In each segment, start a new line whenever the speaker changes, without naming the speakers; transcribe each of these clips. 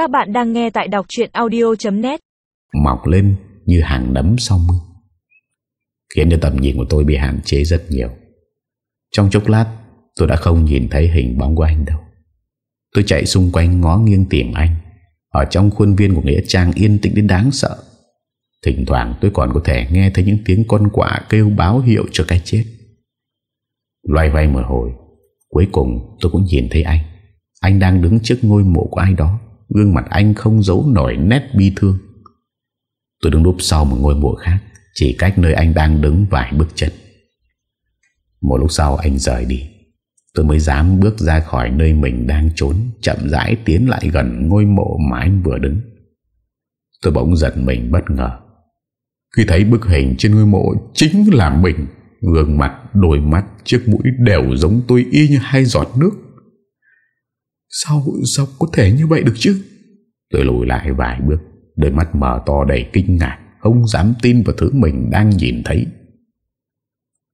Các bạn đang nghe tại đọc chuyện audio.net
Mọc lên như hàng nấm sau mưa. Khiến cho tầm nhìn của tôi bị hạn chế rất nhiều. Trong chốc lát, Tôi đã không nhìn thấy hình bóng của anh đâu. Tôi chạy xung quanh ngó nghiêng tìm anh. Ở trong khuôn viên của Nghĩa Trang yên tĩnh đến đáng sợ. Thỉnh thoảng tôi còn có thể nghe thấy những tiếng con quạ kêu báo hiệu cho cái chết. Loay hoay một hồi, Cuối cùng tôi cũng nhìn thấy anh. Anh đang đứng trước ngôi mộ của ai đó. Gương mặt anh không giấu nổi nét bi thương. Tôi đứng đúp sau một ngôi mộ khác Chỉ cách nơi anh đang đứng vài bước chân. Một lúc sau anh rời đi. Tôi mới dám bước ra khỏi nơi mình đang trốn Chậm rãi tiến lại gần ngôi mộ mà anh vừa đứng. Tôi bỗng giật mình bất ngờ. Khi thấy bức hình trên ngôi mộ chính là mình Gương mặt, đôi mắt, chiếc mũi đều giống tôi y như hai giọt nước. Sao, sao có thể như vậy được chứ? Tôi lùi lại vài bước Đôi mắt mở to đầy kinh ngạc Không dám tin vào thứ mình đang nhìn thấy.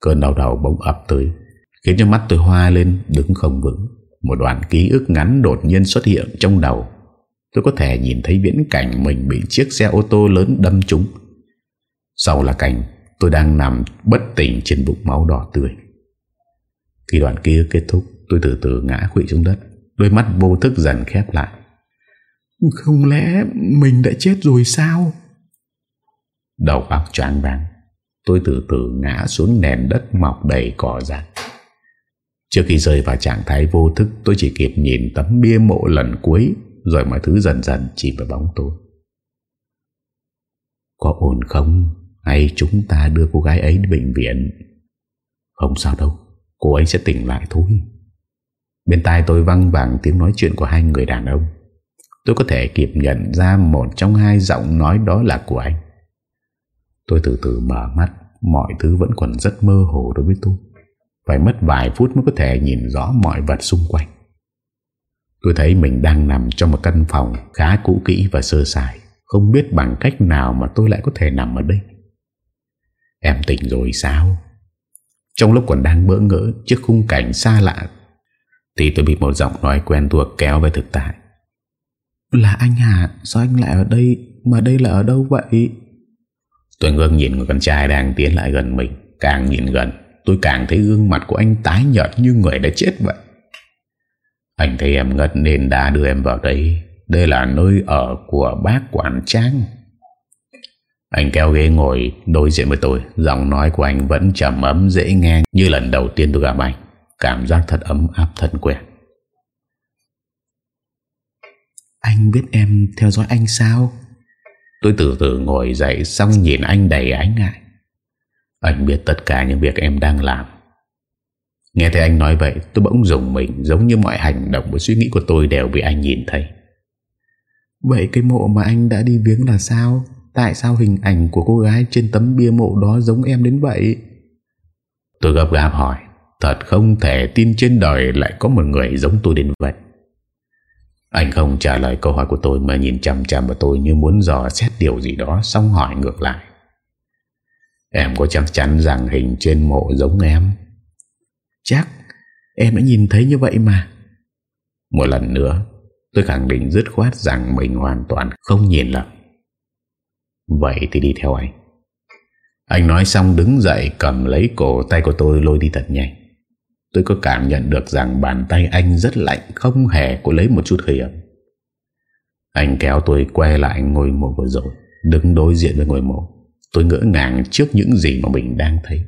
Cơn đau đầu bỗng ập tới Khiến cho mắt tôi hoa lên Đứng không vững. Một đoạn ký ức ngắn đột nhiên xuất hiện trong đầu. Tôi có thể nhìn thấy viễn cảnh Mình bị chiếc xe ô tô lớn đâm trúng. Sau là cảnh Tôi đang nằm bất tỉnh trên bụng máu đỏ tươi. Khi đoạn kia kết thúc Tôi từ từ ngã quỵ xuống đất. Đôi mắt vô thức dần khép lại. Không lẽ mình đã chết rồi sao? Đầu óc choáng váng. Tôi từ từ ngã xuống nền đất mọc đầy cỏ dại. Trước khi rơi vào trạng thái vô thức Tôi chỉ kịp nhìn tấm bia mộ lần cuối Rồi mọi thứ dần dần chìm vào bóng tôi Có ổn không? Hay chúng ta đưa cô gái ấy đến bệnh viện? Không sao đâu. Cô ấy sẽ tỉnh lại thôi Bên tai tôi văng vẳng tiếng nói chuyện của hai người đàn ông. Tôi có thể kịp nhận ra một trong hai giọng nói đó là của anh. Tôi từ từ mở mắt, Mọi thứ vẫn còn rất mơ hồ đối với tôi. Phải mất vài phút mới có thể nhìn rõ mọi vật xung quanh. Tôi thấy mình đang nằm trong một căn phòng khá cũ kỹ và sơ sài, Không biết bằng cách nào mà tôi lại có thể nằm ở đây. Em tỉnh rồi sao? Trong lúc còn đang bỡ ngỡ trước khung cảnh xa lạ thì tôi bị một giọng nói quen thuộc kéo về thực tại. Là anh hả? Sao anh lại ở đây? Mà đây là ở đâu vậy? Tôi ngước nhìn người con trai đang tiến lại gần mình Càng nhìn gần Tôi càng thấy gương mặt của anh tái nhợt như người đã chết vậy. Anh thấy em ngất nên đã đưa em vào đây Đây là nơi ở của bác quản trang. Anh kéo ghế ngồi đối diện với tôi. Giọng nói của anh vẫn trầm ấm dễ nghe Như lần đầu tiên tôi gặp anh Cảm giác thật ấm áp thật quen. Anh biết em theo dõi anh sao? Tôi từ từ ngồi dậy Xong nhìn anh đầy ánh ngại. Anh biết tất cả những việc em đang làm. Nghe thấy anh nói vậy Tôi bỗng dùng mình Giống như mọi hành động và suy nghĩ của tôi đều bị anh nhìn thấy. Vậy cái mộ mà anh đã đi viếng là sao? Tại sao hình ảnh của cô gái Trên tấm bia mộ đó giống em đến vậy? Tôi gấp gáp hỏi Thật không thể tin trên đời lại có một người giống tôi đến vậy. Anh không trả lời câu hỏi của tôi Mà nhìn chăm chăm vào tôi như muốn dò xét điều gì đó, Xong hỏi ngược lại. Em có chắc chắn rằng hình trên mộ giống em? Chắc, Em đã nhìn thấy như vậy mà. Một lần nữa, Tôi khẳng định dứt khoát rằng mình hoàn toàn không nhìn lầm. Vậy thì đi theo anh. Anh nói xong đứng dậy cầm lấy cổ tay của tôi lôi đi thật nhanh. Tôi có cảm nhận được rằng bàn tay anh rất lạnh, Không hề có lấy một chút hơi ấm. Anh kéo tôi quay lại ngôi mộ vừa rồi, Đứng đối diện với ngôi mộ Tôi ngỡ ngàng trước những gì mà mình đang thấy.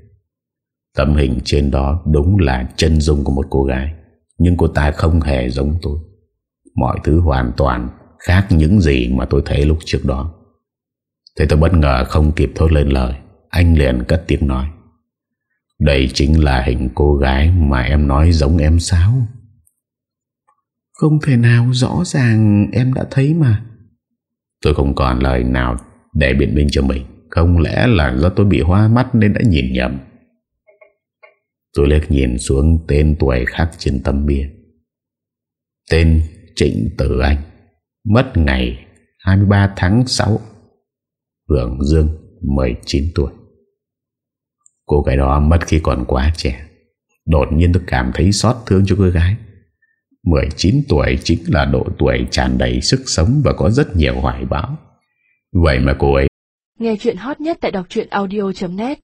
Tấm hình trên đó đúng là chân dung của một cô gái, Nhưng cô ta không hề giống tôi. Mọi thứ hoàn toàn khác những gì mà tôi thấy lúc trước đó. Thế tôi bất ngờ không kịp thốt lên lời. Anh liền cất tiếng nói đây chính là hình cô gái mà em nói giống em sao? Không thể nào rõ ràng em đã thấy mà. Tôi không còn lời nào để biện minh cho mình. Không lẽ là do tôi bị hoa mắt nên đã nhìn nhầm. Tôi liếc nhìn xuống tên tuổi khắc trên tấm bia. Tên Trịnh Tử Anh. Mất ngày 23 tháng 6. Hưởng Dương 19 tuổi. Cô gái đó mất khi còn quá trẻ. Đột nhiên tôi cảm thấy xót thương cho cô gái. 19 tuổi chính là độ tuổi tràn đầy sức sống và có rất nhiều hoài bão. Vậy mà cô ấy
Nghe chuyện hot nhất tại đọc audio.net